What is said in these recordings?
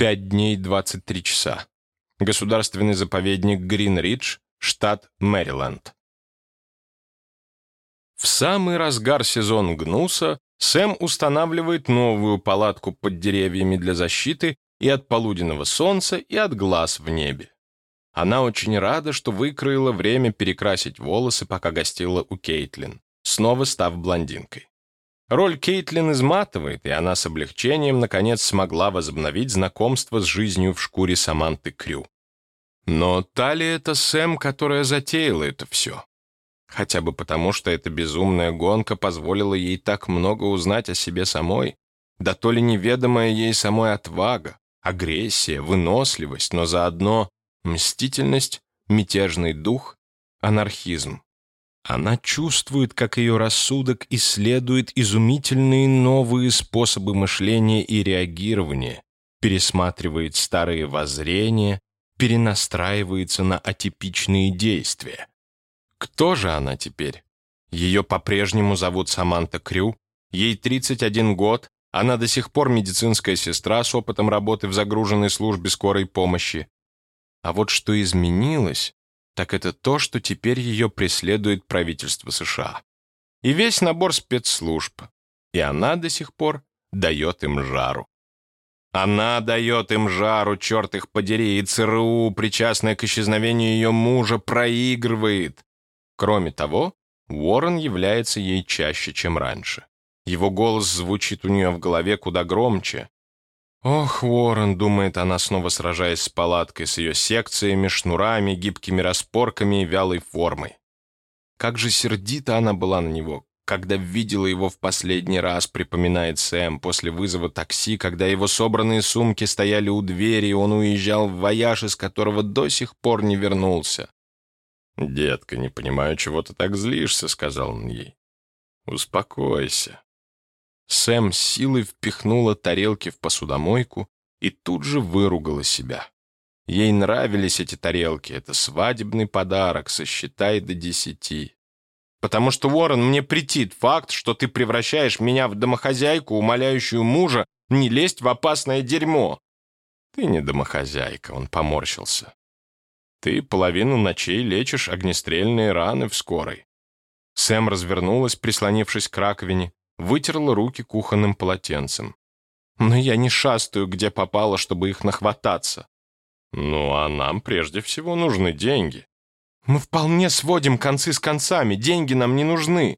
5 дней 23 часа. Государственный заповедник Гринридж, штат Мэриленд. В самый разгар сезона гнуса Сэм устанавливает новую палатку под деревьями для защиты и от полуденного солнца, и от глаз в небе. Она очень рада, что выкроила время перекрасить волосы, пока гостила у Кейтлин, снова став блондинкой. Роль Кейтлин изматывает, и она с облегчением, наконец, смогла возобновить знакомство с жизнью в шкуре Саманты Крю. Но та ли это Сэм, которая затеяла это все? Хотя бы потому, что эта безумная гонка позволила ей так много узнать о себе самой, да то ли неведомая ей самой отвага, агрессия, выносливость, но заодно мстительность, мятежный дух, анархизм. Она чувствует, как ее рассудок исследует изумительные новые способы мышления и реагирования, пересматривает старые воззрения, перенастраивается на атипичные действия. Кто же она теперь? Ее по-прежнему зовут Саманта Крю, ей 31 год, она до сих пор медицинская сестра с опытом работы в загруженной службе скорой помощи. А вот что изменилось, так это то, что теперь ее преследует правительство США. И весь набор спецслужб. И она до сих пор дает им жару. Она дает им жару, черт их подери, и ЦРУ, причастная к исчезновению ее мужа, проигрывает. Кроме того, Уоррен является ей чаще, чем раньше. Его голос звучит у нее в голове куда громче, Ох, Уоррен, думает она, снова сражаясь с палаткой, с ее секциями, шнурами, гибкими распорками и вялой формой. Как же сердита она была на него, когда видела его в последний раз, припоминает Сэм, после вызова такси, когда его собранные сумки стояли у двери, и он уезжал в вояж, из которого до сих пор не вернулся. «Детка, не понимаю, чего ты так злишься», — сказал он ей. «Успокойся. Сэм силой впихнула тарелки в посудомойку и тут же выругала себя. Ей нравились эти тарелки, это свадебный подарок, сосчитай до десяти. Потому что, Уоррен, мне претит факт, что ты превращаешь меня в домохозяйку, умоляющую мужа не лезть в опасное дерьмо. Ты не домохозяйка, он поморщился. Ты половину ночей лечишь огнестрельные раны в скорой. Сэм развернулась, прислонившись к раковине, вытерла руки кухонным полотенцем. Но я не шастаю, где попало, чтобы их нахвататься. Ну, а нам прежде всего нужны деньги. Мы вполне сводим концы с концами, деньги нам не нужны.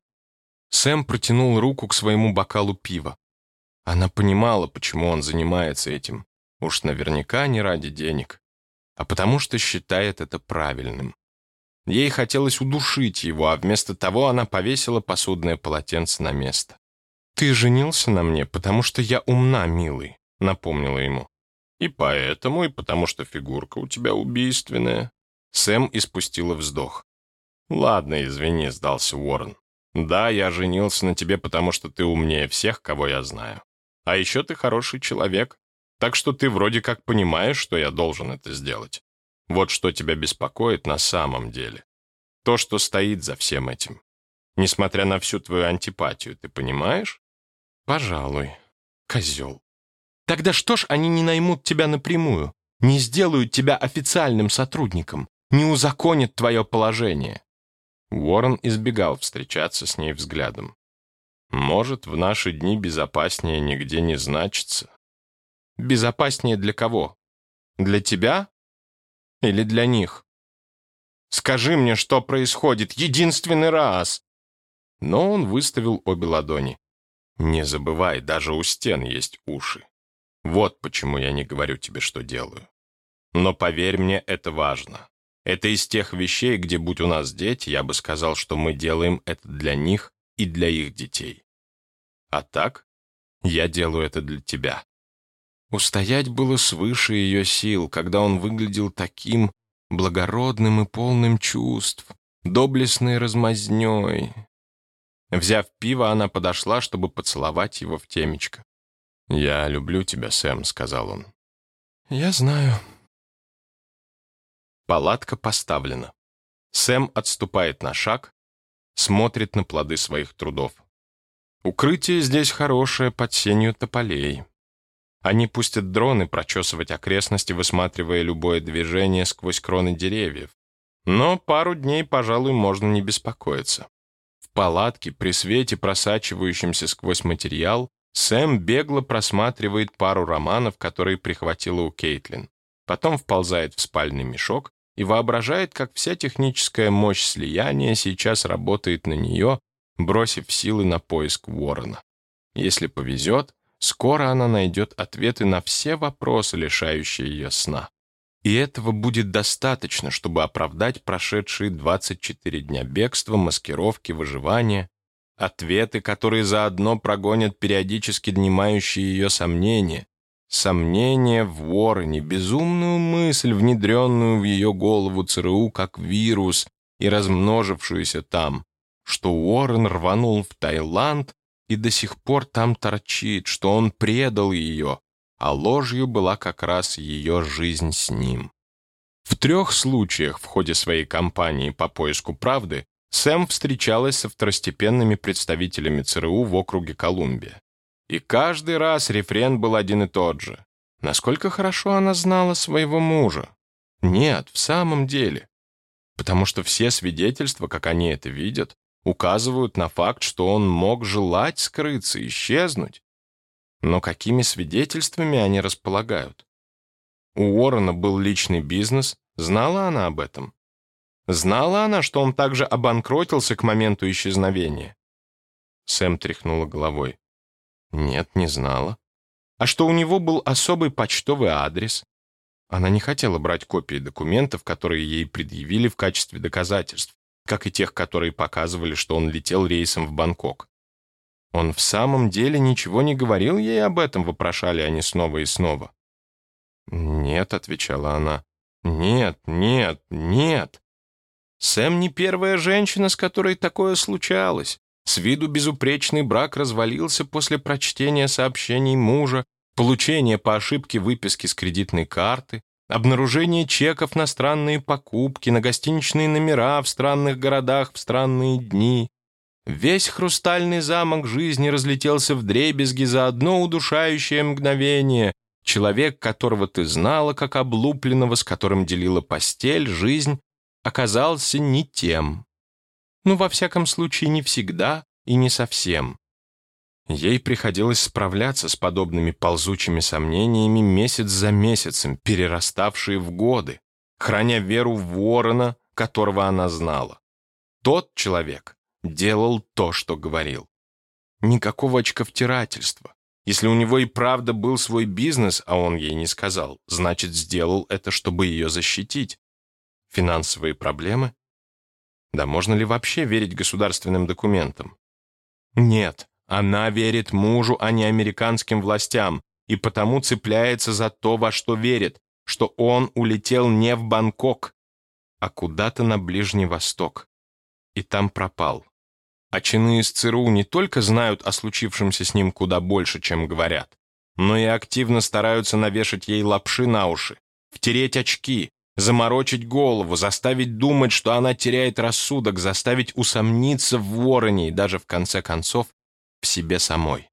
Сэм протянул руку к своему бокалу пива. Она понимала, почему он занимается этим. Уж наверняка не ради денег, а потому что считает это правильным. Ей хотелось удушить его, а вместо того она повесила посудное полотенце на место. «Ты женился на мне, потому что я умна, милый», — напомнила ему. «И поэтому, и потому что фигурка у тебя убийственная». Сэм испустила вздох. «Ладно, извини», — сдался Уоррен. «Да, я женился на тебе, потому что ты умнее всех, кого я знаю. А еще ты хороший человек, так что ты вроде как понимаешь, что я должен это сделать. Вот что тебя беспокоит на самом деле. То, что стоит за всем этим. Несмотря на всю твою антипатию, ты понимаешь? Пожалуй. Козел. Тогда что ж они не наймут тебя напрямую? Не сделают тебя официальным сотрудником? Не узаконят твое положение? Уоррен избегал встречаться с ней взглядом. Может, в наши дни безопаснее нигде не значится. Безопаснее для кого? Для тебя? Или для них? Скажи мне, что происходит единственный раз. Но он выставил обе ладони. Не забывай, даже у стен есть уши. Вот почему я не говорю тебе, что делаю. Но поверь мне, это важно. Это из тех вещей, где, будь у нас дети, я бы сказал, что мы делаем это для них и для их детей. А так, я делаю это для тебя. Устоять было свыше ее сил, когда он выглядел таким благородным и полным чувств, доблестной размазнёй, Взяв пиво, она подошла, чтобы поцеловать его в темечко. «Я люблю тебя, Сэм», — сказал он. «Я знаю». Палатка поставлена. Сэм отступает на шаг, смотрит на плоды своих трудов. Укрытие здесь хорошее под сенью тополей. Они пустят дроны прочесывать окрестности, высматривая любое движение сквозь кроны деревьев. Но пару дней, пожалуй, можно не беспокоиться. Палатке, при свете, просачивающемся сквозь материал, Сэм бегло просматривает пару романов, которые прихватила у Кейтлин. Потом вползает в спальный мешок и воображает, как вся техническая мощь слияния сейчас работает на нее, бросив силы на поиск Уоррена. Если повезет, скоро она найдет ответы на все вопросы, лишающие ее сна. И этого будет достаточно, чтобы оправдать прошедшие 24 дня бегства, маскировки, выживания, ответы, которые заодно прогонят периодически днимающие ее сомнения, сомнения в Уоррене, безумную мысль, внедренную в ее голову ЦРУ как вирус и размножившуюся там, что Уоррен рванул в Таиланд и до сих пор там торчит, что он предал ее, а ложью была как раз ее жизнь с ним. В трех случаях в ходе своей кампании по поиску правды Сэм встречалась со второстепенными представителями ЦРУ в округе Колумбия. И каждый раз рефрен был один и тот же. Насколько хорошо она знала своего мужа? Нет, в самом деле. Потому что все свидетельства, как они это видят, указывают на факт, что он мог желать скрыться, исчезнуть. Но какими свидетельствами они располагают? У Уоррена был личный бизнес, знала она об этом? Знала она, что он также обанкротился к моменту исчезновения? Сэм тряхнула головой. Нет, не знала. А что у него был особый почтовый адрес? Она не хотела брать копии документов, которые ей предъявили в качестве доказательств как и тех, которые показывали, что он летел рейсом в Бангкок. Он в самом деле ничего не говорил ей об этом, вопрошали они снова и снова. «Нет», — отвечала она, — «нет, нет, нет». Сэм не первая женщина, с которой такое случалось. С виду безупречный брак развалился после прочтения сообщений мужа, получения по ошибке выписки с кредитной карты, обнаружение чеков на странные покупки, на гостиничные номера в странных городах в странные дни. Весь хрустальный замок жизни разлетелся в дребезги за одно удушающее мгновение. Человек, которого ты знала, как облупленного, с которым делила постель, жизнь, оказался не тем. Ну, во всяком случае, не всегда и не совсем. Ей приходилось справляться с подобными ползучими сомнениями месяц за месяцем, перераставшие в годы, храня веру в ворона, которого она знала. Тот человек делал то, что говорил. Никакого очковтирательства. Если у него и правда был свой бизнес, а он ей не сказал, значит, сделал это, чтобы ее защитить. Финансовые проблемы? Да можно ли вообще верить государственным документам? Нет, она верит мужу, а не американским властям, и потому цепляется за то, во что верит, что он улетел не в Бангкок, а куда-то на Ближний Восток. И там пропал. А чины из ЦРУ не только знают о случившемся с ним куда больше, чем говорят, но и активно стараются навешать ей лапши на уши, втереть очки, заморочить голову, заставить думать, что она теряет рассудок, заставить усомниться в вороне и даже, в конце концов, в себе самой.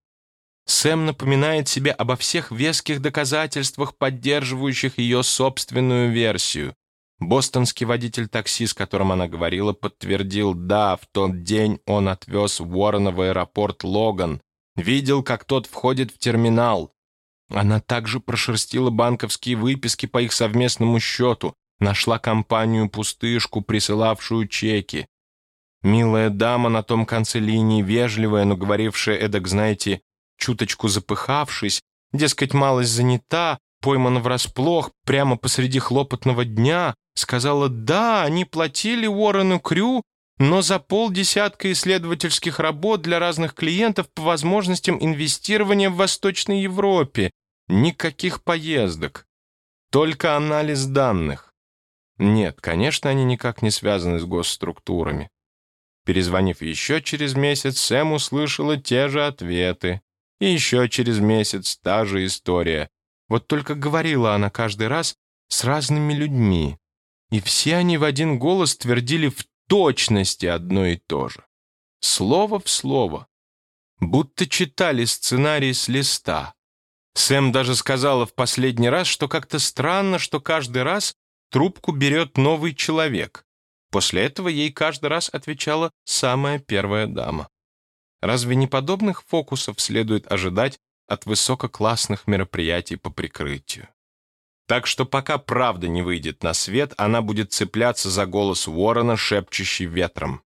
Сэм напоминает себе обо всех веских доказательствах, поддерживающих ее собственную версию. Бостонский водитель такси, с которым она говорила, подтвердил, да, в тот день он отвез Уоррена в аэропорт Логан, видел, как тот входит в терминал. Она также прошерстила банковские выписки по их совместному счету, нашла компанию-пустышку, присылавшую чеки. Милая дама на том конце линии, вежливая, но говорившая эдак, знаете, чуточку запыхавшись, дескать, малость занята, поймана врасплох, прямо посреди хлопотного дня, сказала, да, они платили Уоррену Крю, но за полдесятка исследовательских работ для разных клиентов по возможностям инвестирования в Восточной Европе. Никаких поездок. Только анализ данных. Нет, конечно, они никак не связаны с госструктурами. Перезвонив еще через месяц, Сэм услышала те же ответы. И еще через месяц та же история. Вот только говорила она каждый раз с разными людьми. И все они в один голос твердили в точности одно и то же. Слово в слово. Будто читали сценарий с листа. Сэм даже сказала в последний раз, что как-то странно, что каждый раз трубку берет новый человек. После этого ей каждый раз отвечала самая первая дама. Разве не подобных фокусов следует ожидать от высококлассных мероприятий по прикрытию? Так что пока правда не выйдет на свет, она будет цепляться за голос ворона, шепчущий ветром.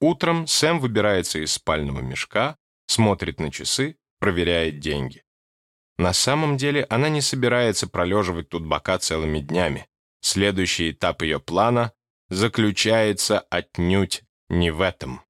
Утром Сэм выбирается из спального мешка, смотрит на часы, проверяет деньги. На самом деле она не собирается пролеживать тут бока целыми днями. Следующий этап ее плана заключается отнюдь не в этом.